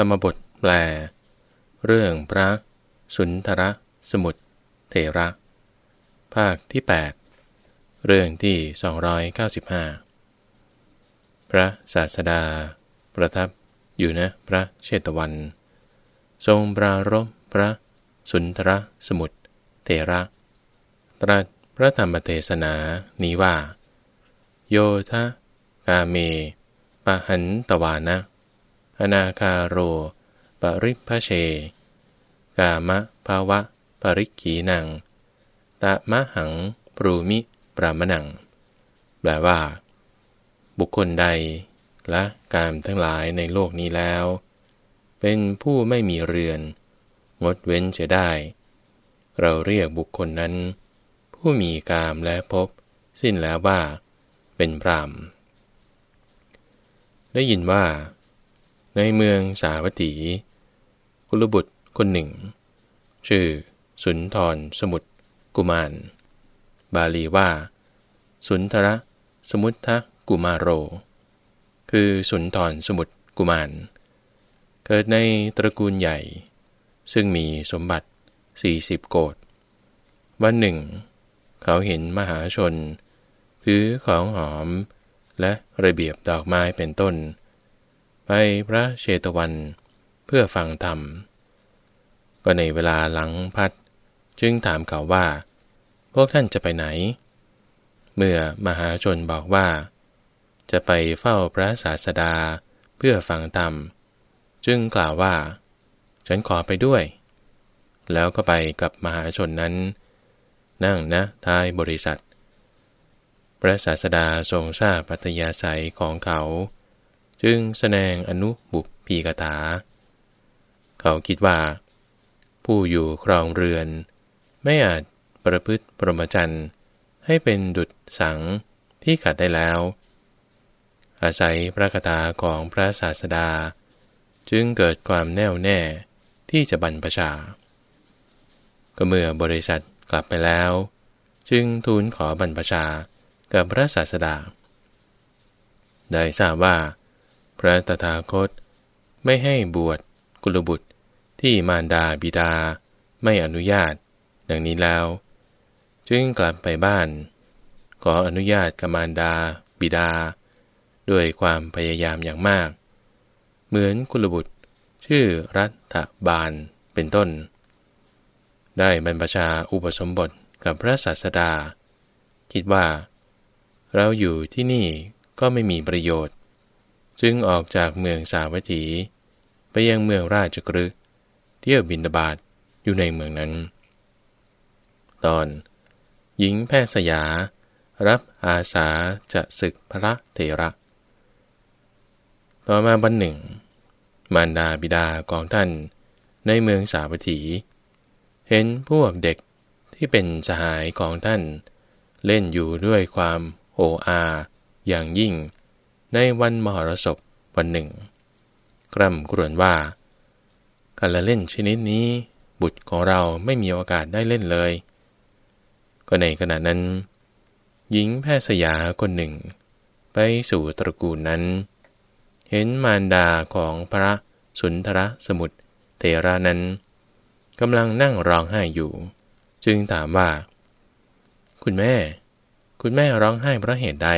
ธรรมบทแปล เรื่องพระ สุนทรสมุทรเถระ ภาคที่ 8 เรื่องที่ 295 พระศาสดา ประทับอยู่นะพระเชตวัน ทรงปรารบพระ สุนทรสมุทรเถระ ตรัสพระธรรมเทศนานี้ว่า โยทะกาเมปะหันตวานะ อนาคาโร ปริพเช กามะภาวะ ปริกีนัง ตะมะหังปรูมิปรามนัง แปลว่า บุคคลใดและการทั้งหลายในโลกนี้แล้ว เป็นผู้ไม่มีเรือน งดเว้นจะได้ เราเรียกบุคคลนั้น ผู้มีกามและพบ สิ้นแล้วว่า เป็นพรามได้ยินว่า ในเมืองสาวัตถี กุลบุตรคนหนึ่ง ชื่อ สุนทรสมุทรกุมาร บาลีว่า สุนทรสมุทธกุมารโร คือสุนทรสมุทรกุมาร เกิดในตระกูลใหญ่ ซึ่งมีสมบัติ 40 โกดวันหนึ่ง เขาเห็นมหาชน ถือของหอมและระเบียบดอกไม้เป็นต้น ไปพระเชตวันเพื่อฟังธรรม ก็ในเวลาหลังพัดจึงถามเขาว่า พวกท่านจะไปไหน เมื่อมหาชนบอกว่า จะไปเฝ้าพระศาสดาเพื่อฟังธรรม จึงกล่าวว่า ฉันขอไปด้วย แล้วก็ไปกับมหาชนนั้น นั่งนะท้ายบริษัท พระศาสดาทรงทราบปัตยาศัยของเขา จึงแสดงอนุบุพีกถา เขาคิดว่า ผู้อยู่ครองเรือน ไม่อาจประพฤติปรมจันให้เป็นดุจสังที่ขัดได้แล้ว อาศัยพระคาถาของพระศาสดา จึงเกิดความแน่วแน่ที่จะบรรพชา ก็เมื่อบริษัทกลับไปแล้ว จึงทูลขอบรรพชากับพระศาสดา ได้ทราบว่า พระตถาคต ไม่ให้บวชกุลบุตรที่มารดาบิดาไม่อนุญาต ดังนี้แล้ว จึงกลับไปบ้าน ขออนุญาตกับมารดา บิดา ด้วยความพยายามอย่างมาก เหมือนกุลบุตร ชื่อรัฐบาลเป็นต้น ได้บรรพชาอุปสมบทกับพระศาสดา คิดว่า เราอยู่ที่นี่ก็ไม่มีประโยชน์ จึงออกจากเมืองสาวัตถี ไปยังเมืองราชกฤห์เที่ยวบินบาตอยู่ในเมืองนั้น ตอน หญิงแพทย์สยา รับอาสาจะศึกพระเถระ ต่อมาวันหนึ่ง มารดาบิดาของท่านในเมืองสาวัตถี เห็นพวกเด็กที่เป็นสหายของท่าน เล่นอยู่ด้วยความโอ้อา อย่างยิ่ง ในวันมหรสพวันหนึ่ง กร่ำกรวนว่า การละเล่นชนิดนี้ บุตรของเราไม่มีโอกาสได้เล่นเลย ก็ในขณะนั้น หญิงแพทย์สยาคนหนึ่ง ไปสู่ตระกูลนั้น เห็นมารดาของพระสุนทรสมุทรเทรานั้นกำลังนั่งร้องไห้อยู่ จึงถามว่า คุณแม่ คุณแม่ร้องไห้เพราะเหตุใด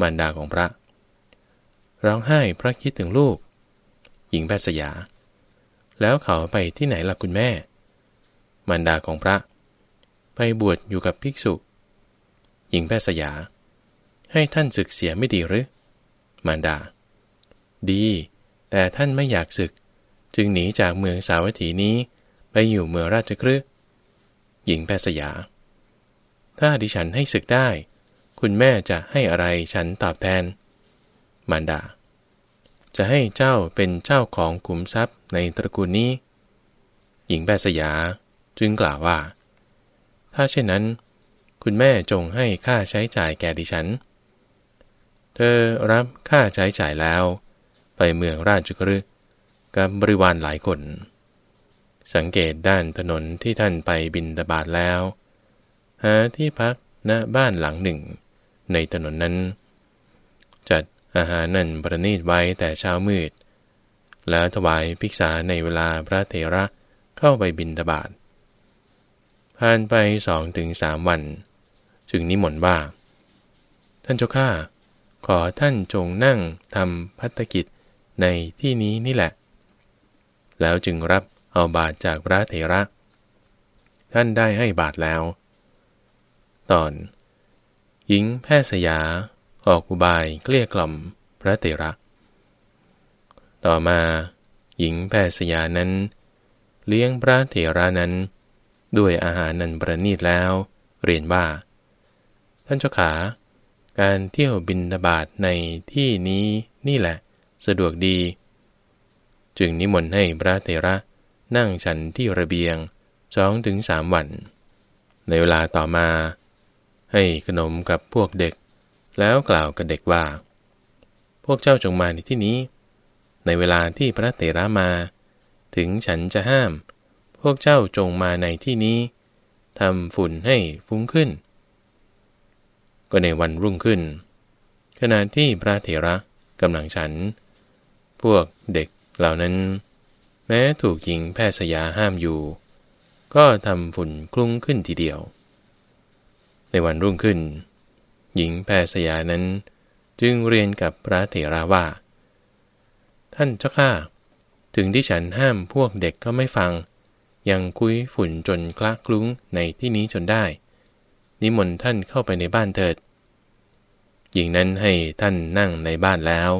มารดาของพระ ร้องไห้พระคิดถึงลูก หญิงแพทย์สยา แล้วเขาไปที่ไหนล่ะคุณแม่ มารดาของพระ ไปบวชอยู่กับภิกษุ หญิงแพทย์สยา ให้ท่านศึกเสียไม่ดีหรือ มารดา ดี แต่ท่านไม่อยากศึก จึงหนีจากเมืองสาวัตถีนี้ไปอยู่เมืองราชคฤห์หญิงแพทย์สยา ถ้าดิฉันให้ศึกได้ คุณแม่จะให้อะไรฉันตอบแทน มารดา จะให้เจ้าเป็นเจ้าของขุมทรัพย์ในตระกูลนี้ หญิงแปสยาจึงกล่าวว่า ถ้าเช่นนั้น คุณแม่จงให้ค่าใช้จ่ายแก่ดิฉัน เธอรับค่าใช้จ่ายแล้ว ไปเมืองราชกฤห์กับบริวารหลายคน สังเกตด้านถนนที่ท่านไปบินตบาทแล้ว หาที่พักณบ้านหลังหนึ่ง ในถนนนั้น จัดอาหารนั่นประณีตไว้แต่เช้ามืด แล้วถวายภิกษาในเวลาพระเถระเข้าไปบินตบาทผ่านไปสองถึงสามวัน จึงนิมนต์ว่า ท่านเจ้าข้าขอท่านจงนั่งทำพัฒกิจในที่นี้นี่แหละ แล้วจึงรับเอาบาทจากพระเถระ ท่านได้ให้บาทแล้ว ตอน หญิงแพทย์สยา ออกอุบายเกลี้ยกล่อมพระเถระ ต่อมาหญิงแพทย์สยานั้น เลี้ยงพระเถระนั้น ด้วยอาหารนันประนีตแล้ว เรียนว่า ท่านเจ้าขา การเที่ยวบินตบาทในที่นี้นี่แหละ สะดวกดี จึงนิมนต์ให้พระเถระนั่งฉันที่ระเบียงสองถึงสามวัน ในเวลาต่อมา ให้ขนมกับพวกเด็ก แล้วกล่าวกับเด็กว่า พวกเจ้าจงมาในที่นี้ ในเวลาที่พระเถระมา ถึงฉันจะห้าม พวกเจ้าจงมาในที่นี้ทำฝุ่นให้ฟุ้งขึ้น ก็ในวันรุ่งขึ้น ขณะที่พระเถระกำลังฉัน พวกเด็กเหล่านั้น แม้ถูกหญิงแพทย์สยาห้ามอยู่ ก็ทำฝุ่นคลุ้งขึ้นทีเดียว ในวันรุ่งขึ้น หญิงแพทย์สยานั้น จึงเรียนกับพระเถระว่า ท่านเจ้าข้าถึงที่ฉันห้ามพวกเด็กก็ไม่ฟัง ยังคุยฝุ่นจนคลาคลุ้งในที่นี้จนได้ นิมนต์ท่านเข้าไปในบ้านเถิด หญิงนั้นให้ท่านนั่งในบ้านแล้ว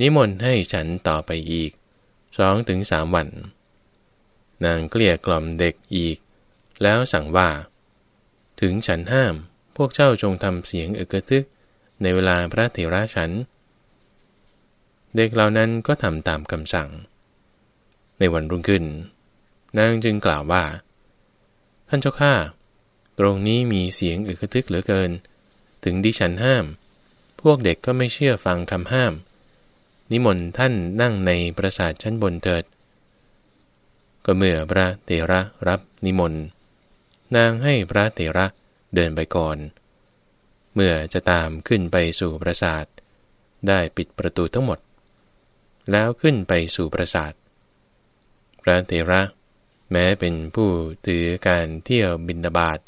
นิมนต์ให้ฉันต่อไปอีกสองถึงสามวัน นางเกลี้ยกล่อมเด็กอีก แล้วสั่งว่า ถึงฉันห้าม พวกเจ้าจงทำเสียงเอกทึก ในเวลาพระเถระฉัน เด็กเหล่านั้นก็ทำตามคำสั่ง ในวันรุ่งขึ้น นางจึงกล่าวว่า ท่านเจ้าข้าตรงนี้มีเสียงอึกทึกเหลือเกิน ถึงดิฉันห้าม พวกเด็กก็ไม่เชื่อฟังคำห้าม นิมนต์ท่านนั่งในปราสาทชั้นบนเถิด ก็เมื่อพระเตระรับนิมนต์ นางให้พระเตระเดินไปก่อน เมื่อจะตามขึ้นไปสู่ปราสาท ได้ปิดประตูทั้งหมด แล้วขึ้นไปสู่ปราสาท พระเตระ แม้เป็นผู้ถือการเที่ยวบินดาบาต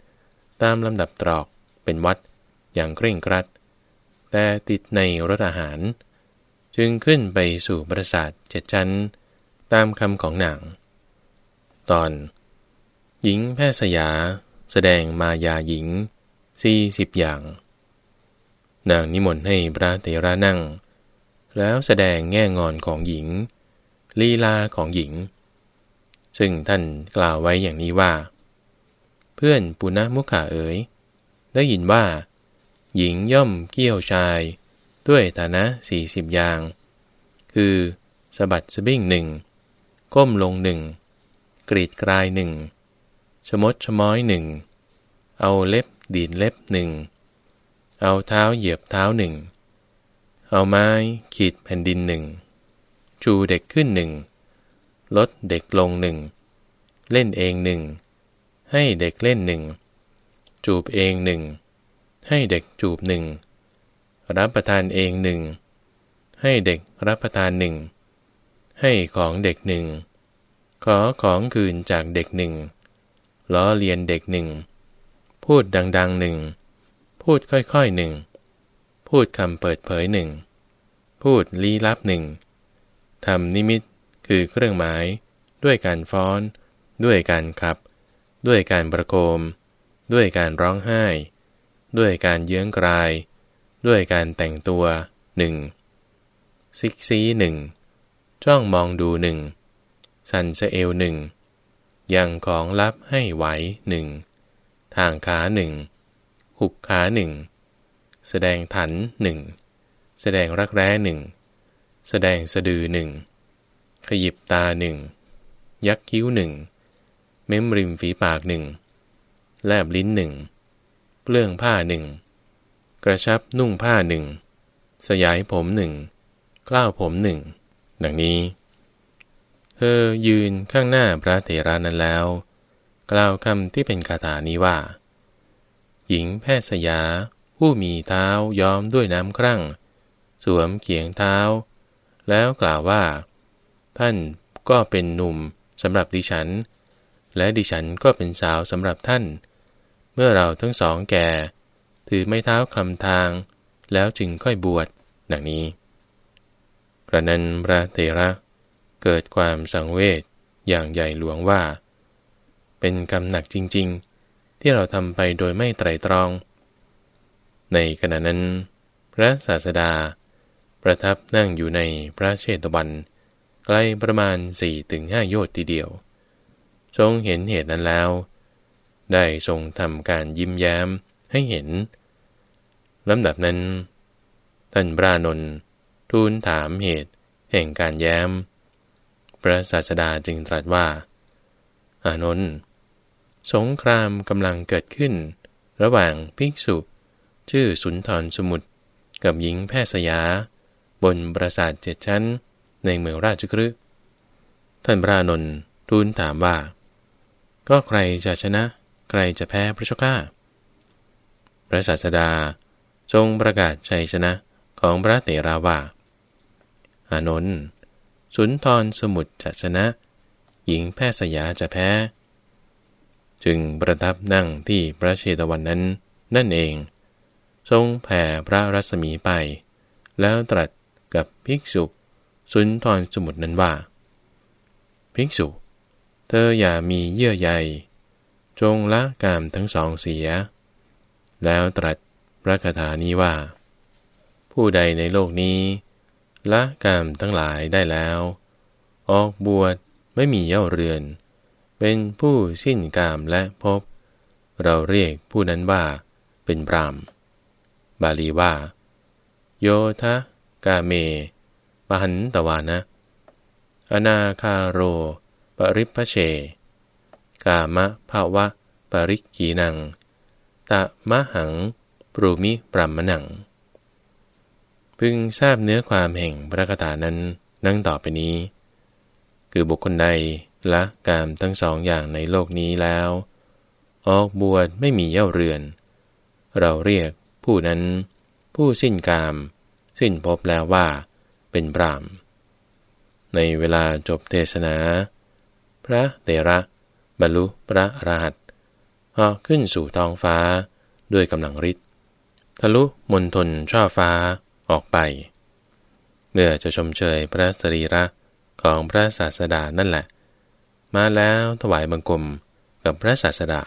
ตามลำดับตรอกเป็นวัดอย่างเคร่งครัด แต่ติดในรถอาหาร จึงขึ้นไปสู่ปราสาทเจ็ดชั้น ตามคำของหนางตอน หญิงแพทย์สยา แสดงมายาหญิงสี่สิบอย่าง นางนิมนต์ให้พระเตระนั่ง แล้วแสดงแง่งอนของหญิง ลีลาของหญิง ซึ่งท่านกล่าวไว้อย่างนี้ว่า เพื่อนปุณมุขาเอ๋ยได้ยินว่า หญิงย่อมเกี่ยวชาย ด้วยฐานะสี่สิบอย่าง คือสะบัดสะบิ้งหนึ่งก้มลงหนึ่งกรีดกลายหนึ่ง ชมดชม้อยหนึ่ง เอาเล็บดีดเล็บหนึ่ง เอาเท้าเหยียบเท้าหนึ่ง เอาไม้ขีดแผ่นดินหนึ่ง จูเด็กขึ้นหนึ่ง ลดเด็กลงหนึ่ง เล่นเองหนึ่ง ให้เด็กเล่นหนึ่ง จูบเองหนึ่ง ให้เด็กจูบหนึ่ง รับประทานเองหนึ่ง ให้เด็กรับประทานหนึ่ง ให้ของเด็กหนึ่ง ขอของคืนจากเด็กหนึ่ง ล้อเลียนเด็กหนึ่ง พูดดังๆหนึ่ง พูดค่อยๆหนึ่ง พูดคำเปิดเผยหนึ่ง พูดลี้ลับหนึ่งทำนิมิตคือเครื่องหมาย ด้วยการฟ้อน ด้วยการขับ ด้วยการประโคม ด้วยการร้องไห้ ด้วยการเยื้องกลาย ด้วยการแต่งตัวหนึ่งซิกซีหนึ่งจ้องมองดูหนึ่งสันเซเอลหนึ่ง ยังของลับให้ไหวหนึ่งทางขาหนึ่งหุบขาหนึ่งแสดงถันหนึ่งแสดงรักแร้หนึ่งแสดงสะดือหนึ่งขยิบตาหนึ่งยักคิ้วหนึ่งเม้มริมฝีปากหนึ่งแลบลิ้นหนึ่งเปลื้องผ้าหนึ่งกระชับนุ่งผ้าหนึ่งสยายผมหนึ่งกล้าวผมหนึ่งดังนี้ เธอยืนข้างหน้าพระเถระนั้นแล้ว กล่าวคำที่เป็นคาถานี้ว่า หญิงแพทย์สยา ผู้มีเท้าย้อมด้วยน้ำครั่ง สวมเขียงเท้า แล้วกล่าวว่า ท่านก็เป็นหนุ่มสำหรับดิฉัน และดิฉันก็เป็นสาวสำหรับท่าน เมื่อเราทั้งสองแก่ ถือไม้เท้าคลำทาง แล้วจึงค่อยบวชดังนี้กระนั้นพระเถระ เกิดความสังเวชอย่างใหญ่หลวงว่า เป็นกรรมหนักจริง ๆ ที่เราทำไปโดยไม่ไตรตรอง ในขณะนั้น พระศาสดา ประทับนั่งอยู่ในพระเชตวันไกลประมาณสี่ถึงห้าโยชน์ทีเดียว ทรงเห็นเหตุนั้นแล้ว ได้ทรงทำการยิ้มแย้มให้เห็นลำดับนั้น ท่านพระนนทูลถามเหตุแห่งการแย้ม พระศาสดาจึงตรัสว่า อานนท์สงครามกำลังเกิดขึ้น ระหว่างภิกษุ ชื่อสุนทรสมุทรกับหญิงแพทย์สยา บนปราสาทเจ็ดชั้นในเมืองราชกฤห์ท่านพระนนท์ทูลถามว่า ก็ใครจะชนะ ใครจะแพ้พระชก้าพระศาสดาทรงประกาศชัยชนะของพระเตราว่า อานนท์ สุนทรสมุทรจะชนะ หญิงแพทย์สยาจะแพ้ จึงประทับนั่งที่พระเชตวันนั้นนั่นเอง ทรงแผ่พระรัศมีไป แล้วตรัสกับภิกษุ สุนทรสมุทรนั้นว่า ภิกษุ เธออย่ามีเยื่อใย จงละกามทั้งสองเสีย แล้วตรัสพระคาถานี้ว่า ผู้ใดในโลกนี้ ละกามทั้งหลายได้แล้ว ออกบวชไม่มีเย่าเรือน เป็นผู้สิ้นกามและพบ เราเรียกผู้นั้นว่า เป็นพรามบาลีว่า โยทะกาเมปหันตวานะ อนาคาโร ปริพเช กามะภาวะ ปริกีนัง ตะมะหัง ปรูมิปรัมมนัง พึงทราบเนื้อความแห่งพระคาถานั้นนั่งต่อไปนี้ คือบุคคลใดละกามทั้งสองอย่างในโลกนี้แล้ว ออกบวชไม่มีเย่าเรือน เราเรียกผู้นั้น ผู้สิ้นกาม สิ้นพบแล้วว่า เป็นพรามในเวลาจบเทศนา พระเตระบรรลุพระอรหัตเหาะขึ้นสู่ท้องฟ้าด้วยกำลังฤทธิ์ทะลุมนทนช่อฟ้า ออกไป เมื่อจะชมเชยพระสรีระของพระศาสดานั่นแหละ มาแล้วถวายบังคมกับพระศาสดา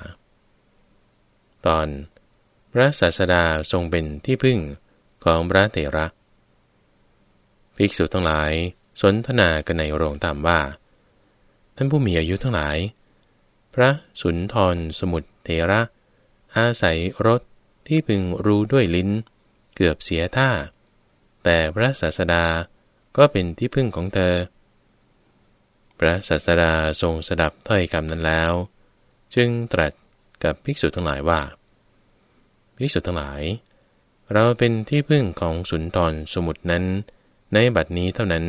ตอนพระศาสดาทรงเป็นที่พึ่งของพระเตระ ภิกษุทั้งหลายสนทนากันในโรงตามว่า ท่านผู้มีอายุทั้งหลาย พระสุนทรสมุทรเทระ อาศัยรถที่พึงรู้ด้วยลิ้น เกือบเสียท่า แต่พระศาสดาก็เป็นที่พึ่งของเธอ พระศาสดาทรงสดับถ้อยคำนั้นแล้ว จึงตรัสกับภิกษุทั้งหลายว่า ภิกษุทั้งหลาย เราเป็นที่พึ่งของสุนทรสมุทรนั้น ในบัดนี้เท่านั้น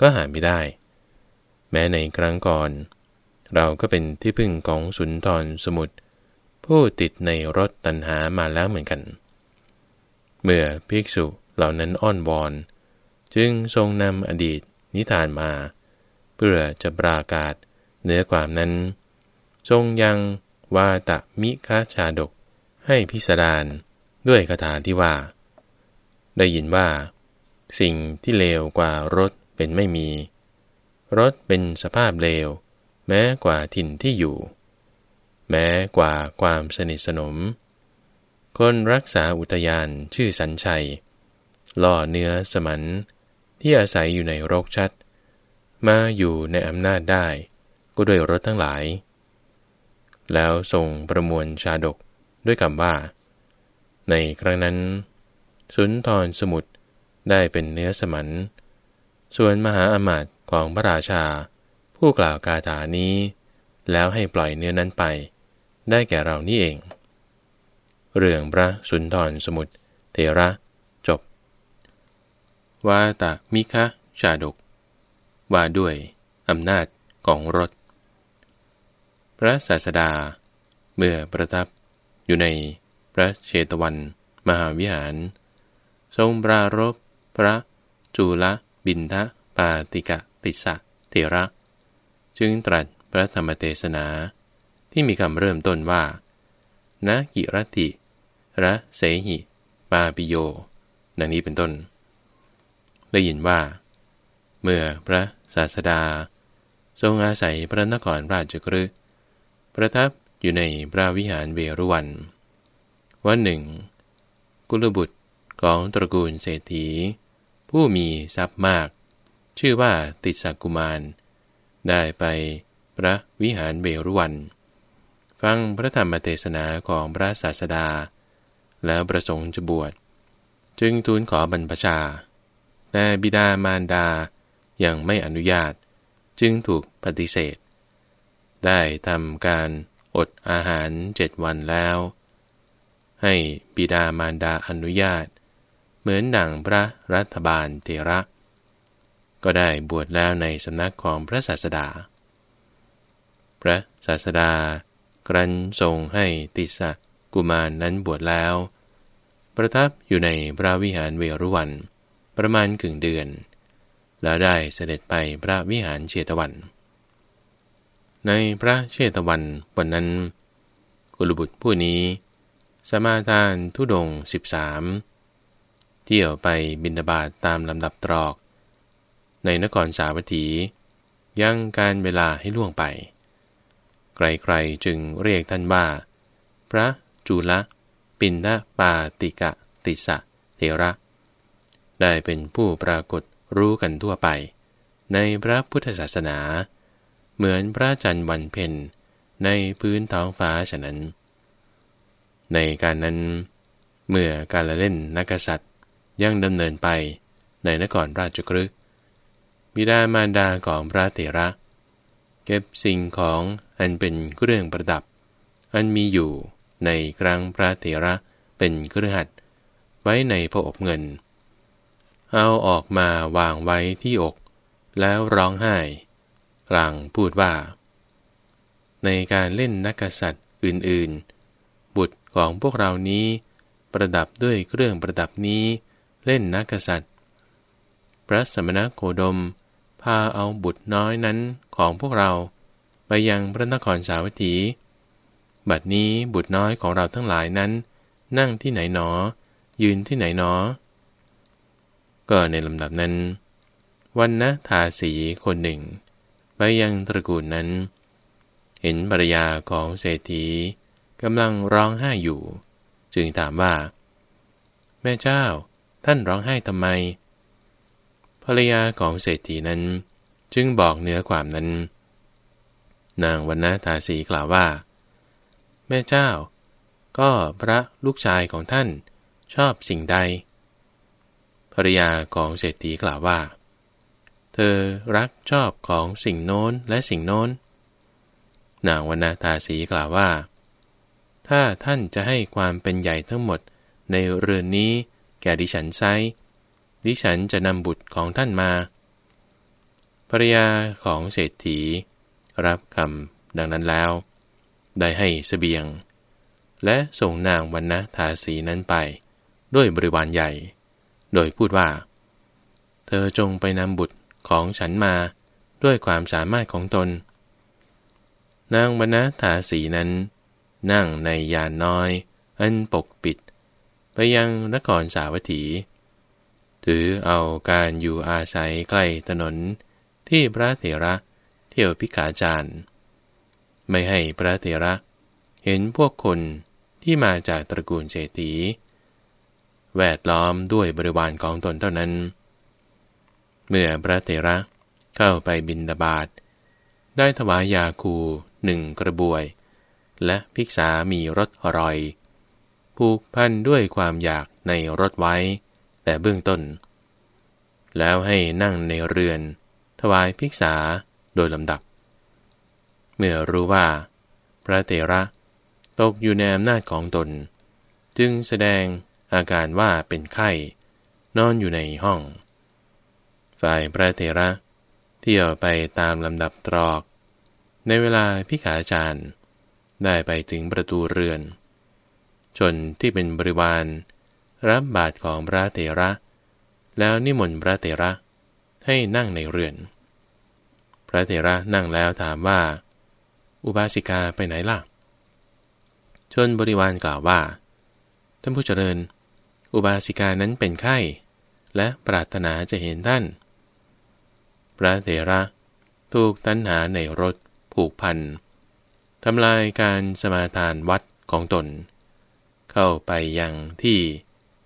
ก็หาไม่ได้ แม้ในครั้งก่อน เราก็เป็นที่พึ่งของสุนทรสมุทรผู้ติดในรถตันหามาแล้วเหมือนกัน เมื่อภิกษุ เหล่านั้นอ้อนวอน จึงทรงนำอดีตนิทานมา เพื่อจะปราการเนื้อความนั้น ทรงยังวาตะมิคาชาดกให้พิสดารด้วยคาถาที่ว่า ได้ยินว่า สิ่งที่เลวกว่ารถเป็นไม่มี รถเป็นสภาพเลว แม้กว่าถิ่นที่อยู่ แม้กว่าความสนิทสนม คนรักษาอุทยานชื่อสัญชัย ล่อเนื้อสมัน ที่อาศัยอยู่ในโรคชัด มาอยู่ในอำนาจได้ ก็ด้วยรถทั้งหลาย แล้วส่งประมวลชาดกด้วยคำว่า ในครั้งนั้น สุนทรสมุทรได้เป็นเนื้อสมัน ส่วนมหาอมาตย์ของพระราชา ผู้กล่าวกาถานี้ แล้วให้ปล่อยเนื้อนั้นไป ได้แก่เรานี่เอง เรื่องพระสุนทรสมุทรเทระ วาตะมิคะชาดก ว่าด้วยอำนาจของรถ พระศาสดา เมื่อประทับอยู่ในพระเชตวันมหาวิหาร ทรงปรารบพระจุลบินทะปาติกะติสะเทเถระ จึงตรัสพระธรรมเทศนาที่มีคำเริ่มต้นว่านะกิรติระเสหิ ปาปิโยนันนี้เป็นต้น ได้ยินว่า เมื่อพระศาสดา ทรงอาศัยพระนครราชกฤห์ประทับอยู่ในพระวิหารเวรุวัน วันหนึ่ง กุลบุตรของตระกูลเศรษฐี ผู้มีทรัพย์มาก ชื่อว่าติสกุมาร ได้ไปพระวิหารเวรุวัน ฟังพระธรรมเทศนาของพระศาสดา แล้วประสงค์จะบวช จึงทูลขอบรรพชา แต่บิดามารดายังไม่อนุญาต จึงถูกปฏิเสธ ได้ทำการอดอาหารเจ็ดวันแล้ว ให้บิดามารดาอนุญาต เหมือนดั่งพระรัฐบาลเทระ ก็ได้บวชแล้วในสำนักของพระศาสดา พระศาสดากรันทรงให้ติสกุมารนนั้นบวชแล้ว ประทับอยู่ในพระวิหารเวรุวัน ประมาณกึ่งเดือน แล้วได้เสด็จไปพระวิหารเชตวัน ในพระเชตวันวันนั้น กุลบุตรผู้นี้ สมาทานทุดงสิบสามเที่ยวไปบินบาตตามลำดับตรอก ในนครสาวัตถียังการเวลาให้ล่วงไปใครๆจึงเรียกท่านว่า พระจุลปินทปาติกะติสะเทระ ได้เป็นผู้ปรากฏรู้กันทั่วไป ในพระพุทธศาสนา เหมือนพระจันทร์วันเพ็ญในพื้นท้องฟ้าฉะนั้น ในการนั้น เมื่อการละเล่นนักษัตริย์ยังดำเนินไปในนครราชกฤห์บิดามารดาของพระเถระ เก็บสิ่งของอันเป็นเครื่องประดับ อันมีอยู่ในครั้งพระเถระเป็นเครือขัดไว้ในพระอบเงิน เอาออกมาวางไว้ที่อก แล้วร้องไห้กลางพูดว่า ในการเล่นนักษัตริย์อื่นๆ บุตรของพวกเรานี้ประดับด้วยเครื่องประดับนี้เล่นนักษัตริย์ พระสมณโคดม พาเอาบุตรน้อยนั้นของพวกเราไปยังพระนครสาวัตถี บัดนี้บุตรน้อยของเราทั้งหลายนั้น นั่งที่ไหนหนอ ยืนที่ไหนหนอ ก็ในลำดับนั้น วันนะทาสีคนหนึ่ง ไปยังตระกูลนั้น เห็นภรรยาของเศรษฐีกำลังร้องไห้อยู่ จึงถามว่า แม่เจ้า ท่านร้องไห้ทำไม ภรรยาของเศรษฐีนั้น จึงบอกเนื้อความนั้น นางวันนาทาสีกล่าวว่า แม่เจ้า ก็พระลูกชายของท่านชอบสิ่งใด ภรยาของเศรษฐีกล่าวว่า เธอรักชอบของสิ่งโน้นและสิ่งโน้น นางวนาตาสีกล่าวว่า ถ้าท่านจะให้ความเป็นใหญ่ทั้งหมดในเรือนนี้แก่ดิฉันไซดิฉันจะนำบุตรของท่านมา ภรยาของเศรษฐี รับคำดังนั้นแล้ว ได้ให้สเสบียง และส่งนางวันนะทาสีนั้นไป ด้วยบริวารใหญ่ โดยพูดว่า เธอจงไปนำบุตรของฉันมาด้วยความสามารถของตน นางบรรณาถาสีนั้น นั่งในยานน้อย อันปกปิด ไปยังนครสาวัตถี ถือเอาการอยู่อาศัยใกล้ถนนที่พระเถระเที่ยวพิขาจารไม่ให้พระเถระเห็นพวกคนที่มาจากตระกูลเศรษฐี แวดล้อมด้วยบริวารของตนเท่านั้น เมื่อพระเถระเข้าไปบินดาบาดได้ถวายยาคูหนึ่งกระบวย และภิกษามีรถอร่อย ผูกพันด้วยความอยากในรถไว้ แต่เบื้องต้น แล้วให้นั่งในเรือน ถวายภิกษาโดยลำดับ เมื่อรู้ว่า พระเถระตกอยู่ในอำนาจของตน จึงแสดง อาการว่าเป็นไข้ นอนอยู่ในห้อง ฝ่ายพระเถระ เที่ยวไปตามลำดับตรอก ในเวลาพิขาจารย์ได้ไปถึงประตูเรือน ชนที่เป็นบริวาร รับบาทของพระเถระ แล้วนิมนต์พระเถระให้นั่งในเรือน พระเถระนั่งแล้วถามว่า อุบาสิกาไปไหนล่ะ ชนบริวารกล่าวว่า ท่านผู้เจริญ อุบาสิกานั้นเป็นไข้ และปรารถนาจะเห็นท่าน พระเถระ ถูกตัณหาในรถผูกพันทำลายการสมาทานวัดของตน เข้าไปยังที่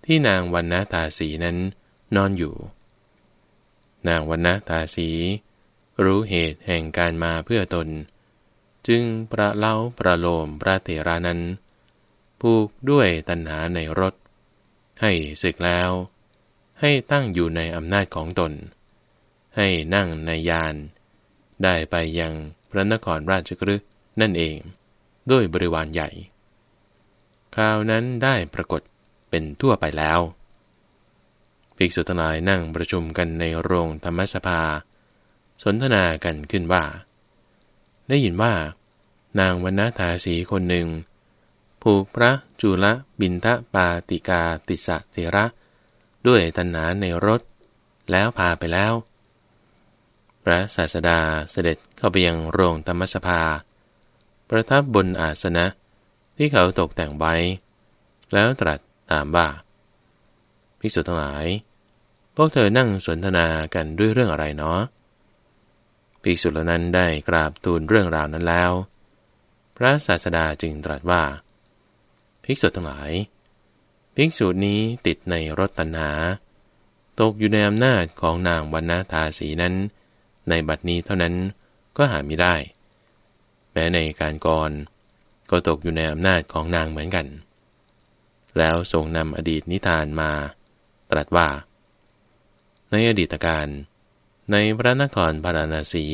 ที่นางวันนาตาสีนั้นนอนอยู่ นางวันนาตาสี รู้เหตุแห่งการมาเพื่อตน จึงประเล่าประโลมพระเถรานั้น ผูกด้วยตัณหาในรถ ให้ศึกแล้ว ให้ตั้งอยู่ในอำนาจของตน ให้นั่งในยาน ได้ไปยังพระนครราชกฤห์นั่นเอง ด้วยบริวารใหญ่ข่าวนั้นได้ปรากฏเป็นทั่วไปแล้วภิกษุทั้งหลายนั่งประชุมกันในโรงธรรมสภา สนทนากันขึ้นว่า ได้ยินว่า นางวรรณธาสีคนหนึ่ง ผูกพระจุลบินทะปาติกาติสะเทระ ด้วยตัณหาในรถ แล้วพาไปแล้ว พระศาสดาเสด็จเข้าไปยังโรงธรรมสภา ประทับบนอาสนะที่เขาตกแต่งไว้ แล้วตรัสถามว่าภิกษุทั้งหลาย พวกเธอนั่งสนทนากันด้วยเรื่องอะไรเนาะภิกษุเหล่านั้นได้กราบทูลเรื่องราวนั้นแล้ว พระศาสดาจึงตรัสว่า ภิกษุทั้งหลาย ภิกษุนี้ติดในรถตัณหาตกอยู่ในอำนาจของนางวรรณาทาสีนั้น ในบัดนี้เท่านั้นก็หาไม่ได้ แม้ในการก่อนก็ตกอยู่ในอำนาจของนางเหมือนกัน แล้วทรงนำอดีตนิทานมา ตรัสว่า ในอดีตการ ในพระนครพาราณสี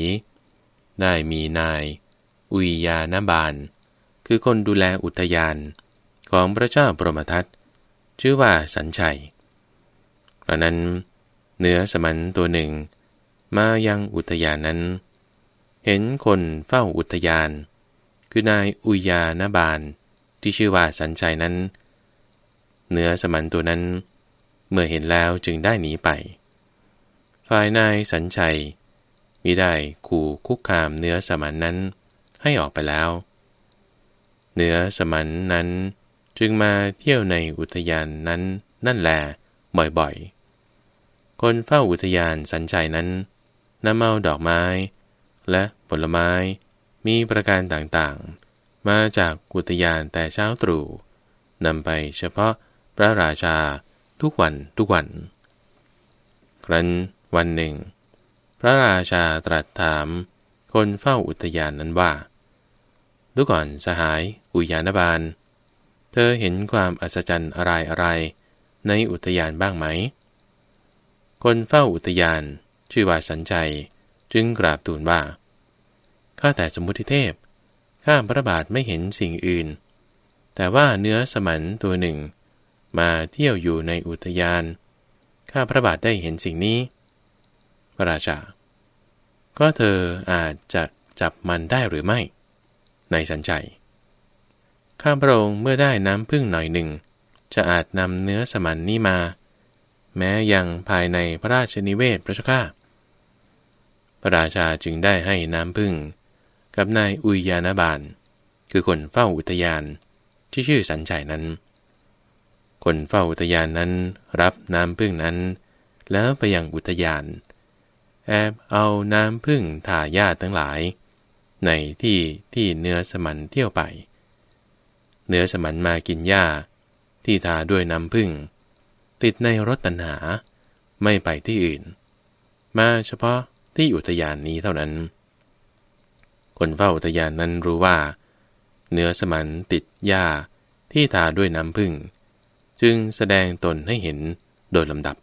ได้มีนาย อุยยานบาล คือคนดูแลอุทยาน ของพระเจ้าปรมทัตชื่อว่าสัญชัยกระนั้นเนื้อสมันตัวหนึ่ง มายังอุทยานนั้น เห็นคนเฝ้าอุทยาน คือนายอุยานบาลที่ชื่อว่าสัญชัยนั้น เนื้อสมันตัวนั้น เมื่อเห็นแล้วจึงได้หนีไป ฝ่ายนายสัญชัยมิได้ขู่คุกคามเนื้อสมันนั้นให้ออกไปแล้ว เนื้อสมันนั้น จึงมาเที่ยวในอุทยานนั้นนั่นแหละบ่อยๆ คนเฝ้าอุทยานสัญชัยนั้นนำเอาดอกไม้ และผลไม้มีประการต่างๆ มาจากกุตยานแต่เช้าตรู่นำไปเฉพาะพระราชาทุกวันทุกวัน ครั้นวันหนึ่ง พระราชาตรัสถาม คนเฝ้าอุทยานนั้นว่า ดูก่อนสหายอุยานบาล เธอเห็นความอัศจรรย์อะไรอะไรในอุทยานบ้างไหม คนเฝ้าอุทยานชื่อว่าสัญใจจึงกราบทูลว่า ข้าแต่สมุติเทพ ข้าพระบาทไม่เห็นสิ่งอื่น แต่ว่าเนื้อสมันตัวหนึ่ง มาเที่ยวอยู่ในอุทยาน ข้าพระบาทได้เห็นสิ่งนี้ พระราชา ก็เธออาจจะจับมันได้หรือไม่ ในสัญชัย ข้าพระองค์เมื่อได้น้ำพึ่งหน่อยหนึ่ง จะอาจนำเนื้อสมันนี้มา แม้ยังภายในพระราชนิเวศพระเจ้าพระราชาจึงได้ให้น้ำพึ่ง กับนายอุยยานบาล คือคนเฝ้าอุทยานที่ชื่อสัญชัยนั้น คนเฝ้าอุทยานนั้นรับน้ำพึ่งนั้น แล้วไปยังอุทยาน แอบเอาน้ำพึ่งทาญาติทั้งหลาย ในที่ที่เนื้อสมันเที่ยวไป เนื้อสมันมากินหญ้า ที่ทาด้วยน้ำพึ่ง ติดในรถตัณหา ไม่ไปที่อื่น มาเฉพาะที่อุทยานนี้เท่านั้น คนเฝ้าอุทยานนั้นรู้ว่า เนื้อสมันติดหญ้าที่ทาด้วยน้ำพึ่ง จึงแสดงตนให้เห็นโดยลำดับ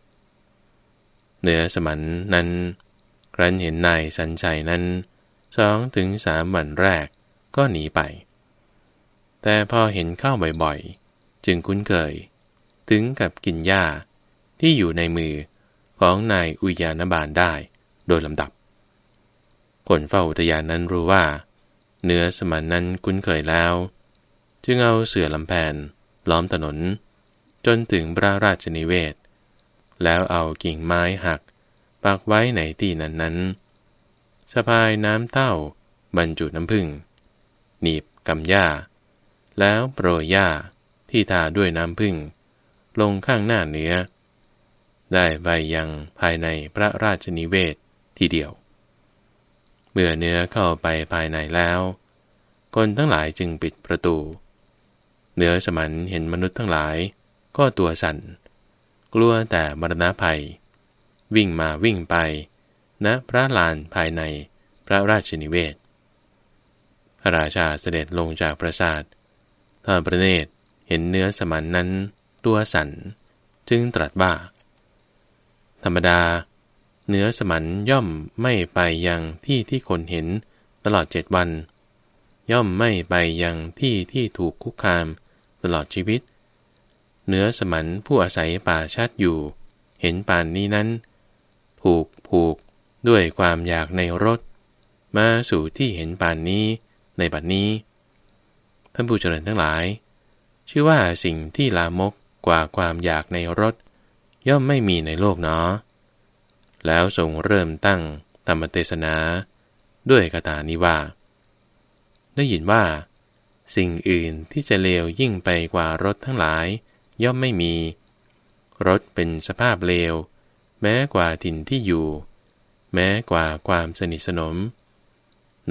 เนื้อสมันนั้นครั้นเห็นนายสัญชัยนั้นสองถึงสามวันแรกก็หนีไป แต่พอเห็นเข้าบ่อยๆ จึงคุ้นเคย ถึงกับกินหญ้าที่อยู่ในมือของนายอุยานบาลได้โดยลำดับ คนเฝ้าอุทยานนั้นรู้ว่า เนื้อสมันนั้นคุ้นเคยแล้ว จึงเอาเสื่อลำแผนล้อมถนน จนถึงพระราชนิเวศ แล้วเอากิ่งไม้หักปักไว้ในที่นั้นนั้นสะพายน้ำเต้าบรรจุน้ำผึ้งหนีบกำหญ้า แล้วโปรยหญ้าที่ทาด้วยน้ำผึ้งลงข้างหน้าเนื้อ ได้ไปยังภายในพระราชนิเวศทีเดียว เมื่อเนื้อเข้าไปภายในแล้ว คนทั้งหลายจึงปิดประตู เนื้อสมันเห็นมนุษย์ทั้งหลาย ก็ตัวสั่น กลัวแต่มรณะภัย วิ่งมาวิ่งไปณนะพระลานภายในพระราชนิเวศพระราชาเสด็จลงจากปราสาท ทอดพระเนตรเห็นเนื้อสมันนั้น ตัวสันจึงตรัสว่าธรรมดา เนื้อสมันย่อมไม่ไปยังที่ที่คนเห็นตลอดเจ็ดวัน ย่อมไม่ไปยังที่ที่ถูกคุกคามตลอดชีวิต เนื้อสมันผู้อาศัยป่าชัดอยู่ เห็นป่านนี้นั้น ผูกผูกด้วยความอยากในรถ มาสู่ที่เห็นป่านนี้ในบัดนี้ ท่านผู้เจริญทั้งหลาย ชื่อว่าสิ่งที่ลามกกว่าความอยากในรถย่อมไม่มีในโลกเนาะแล้วทรงเริ่มตั้งธรรมเทศนา ด้วยคาถานี้ว่า ได้ยินว่า สิ่งอื่นที่จะเลวยิ่งไปกว่ารถทั้งหลาย ย่อมไม่มี รถเป็นสภาพเลว แม้กว่าถิ่นที่อยู่ แม้กว่าความสนิทสนม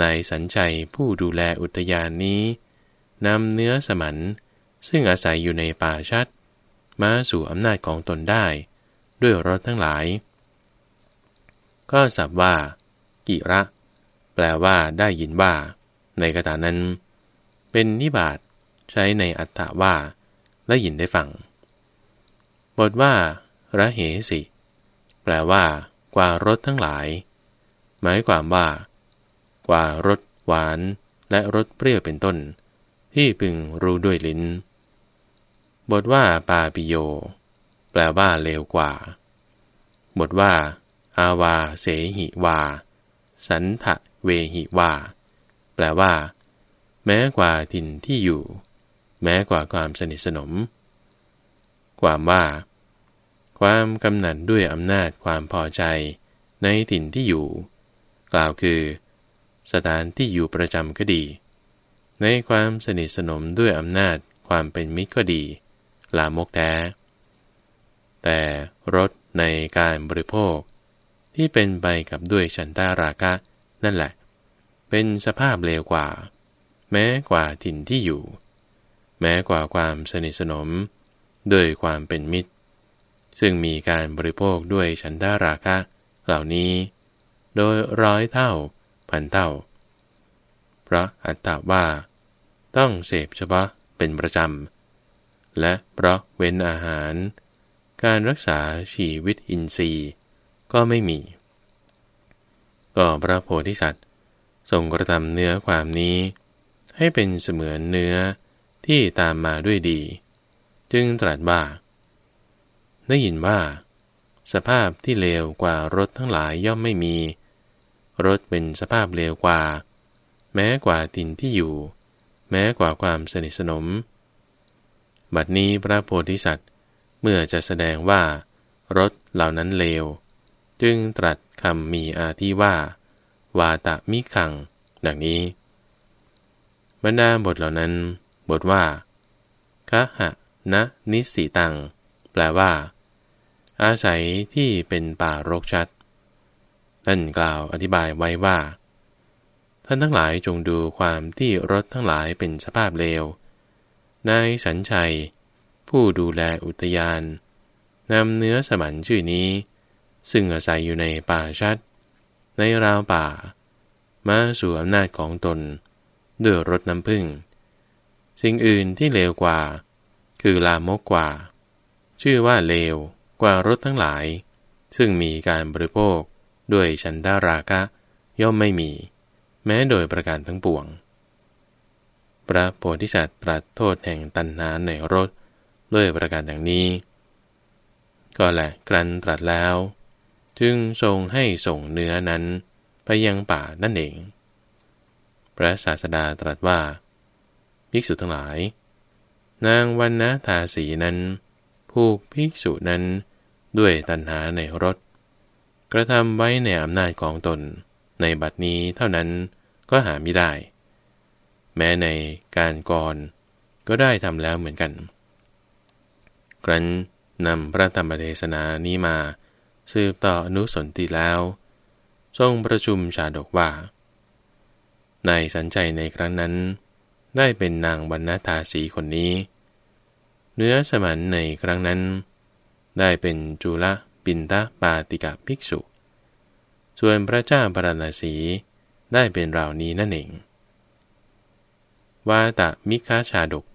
นายสัญชัยผู้ดูแลอุทยานนี้ นำเนื้อสมัน ซึ่งอาศัยอยู่ในป่าชัด มาสู่อำนาจของตนได้ ด้วยรถทั้งหลาย ก็สับว่า กิระ แปลว่าได้ยินว่า ในกระตานั้น เป็นนิบาตใช้ในอัตถาว่า ได้ยินได้ฟัง บทว่า ระเหสิ แปลว่า กว่ารถทั้งหลาย หมายความว่า กว่ารสหวานและรสเปรี้ยวเป็นต้น ที่พึงรู้ด้วยลิ้น บทว่าปาปิโย แปลว่าเลวกว่า บทว่า อาวาเสหิวา สันทะเวหิวา แปลว่า แม้กว่าถิ่นที่อยู่ แม้กว่าความสนิทสนม ความว่า ความกำหนัดด้วยอำนาจความพอใจในถิ่นที่อยู่ กล่าวคือ สถานที่อยู่ประจำก็ดี ในความสนิทสนมด้วยอำนาจความเป็นมิตรก็ดี ลามกแท้ แต่รสในการบริโภค ที่เป็นไปกับด้วยฉันตาราคะ นั่นแหละ เป็นสภาพเลวกว่า แม้กว่าถิ่นที่อยู่ แม้กว่าความสนิทสนมด้วยความเป็นมิตร ซึ่งมีการบริโภคด้วยฉันทาราคะเหล่านี้ โดยร้อยเท่า พันเท่า พระอัตตาว่า ต้องเสพเฉพาะเป็นประจำ และเพราะเว้นอาหาร การรักษาชีวิตอินทรีย์ก็ไม่มี ก็พระโพธิสัตว์ทรงกระทำเนื้อความนี้ ให้เป็นเสมือนเนื้อที่ตามมาด้วยดี จึงตรัสว่าได้ยินว่า สภาพที่เลวกว่ารถทั้งหลายย่อมไม่มี รถเป็นสภาพเลวกว่า แม้กว่าตินที่อยู่ แม้กว่าความสนิทสนม บัดนี้พระโพธิสัตว์เมื่อจะแสดงว่ารถเหล่านั้นเลว จึงตรัสคำมีอาทิว่า วาตะมิขัง ดังนี้ บรรดาบทเหล่านั้น บทว่าคะหะนะนิสีตัง แปลว่า อาศัยที่เป็นป่ารกชัดท่านกล่าวอธิบายไว้ว่า ท่านทั้งหลายจงดูความที่รถทั้งหลายเป็นสภาพเลวนายสัญชัย ผู้ดูแลอุทยานนำเนื้อสมันชื่อนี้ ซึ่งอาศัยอยู่ในป่าชัด ในราวป่า มาสู่อำนาจของตน ด้วยรถน้ำพึ่ง สิ่งอื่นที่เลวกว่า คือลามกกว่า ชื่อว่าเลวกว่ารถทั้งหลาย ซึ่งมีการบริโภคด้วยชันดาราคะย่อมไม่มี แม้โดยประการทั้งปวง พระโพธิสัตว์ตรัสโทษแห่งตัณหาในรถด้วยประการดังนี้ ก็แหละกรันตรัสแล้ว จึงทรงให้ส่งเนื้อนั้นไปยังป่านั่นเอง พระศาสดาตรัสว่า ภิกษุทั้งหลาย นางวันนะทาสีนั้น ผูกภิกษุนั้นด้วยตัณหาในรถ กระทำไว้ในอำนาจของตน ในบัดนี้เท่านั้นก็หาไม่ได้ แม้ในการก่อนก็ได้ทำแล้วเหมือนกัน ครั้นนำพระธรรมเทศนานี้มา สืบต่ออนุสนติแล้ว ทรงประชุมชาดกว่าในสัญใจในครั้งนั้น ได้เป็นนางบรรณทาสีคนนี้ เนื้อสมันในครั้งนั้น ได้เป็นจุลปินตะปาติกะภิกษุ ส่วนพระเจ้าปรณสีได้เป็นราวนี้นั่นเองวาตะมิคาชาดก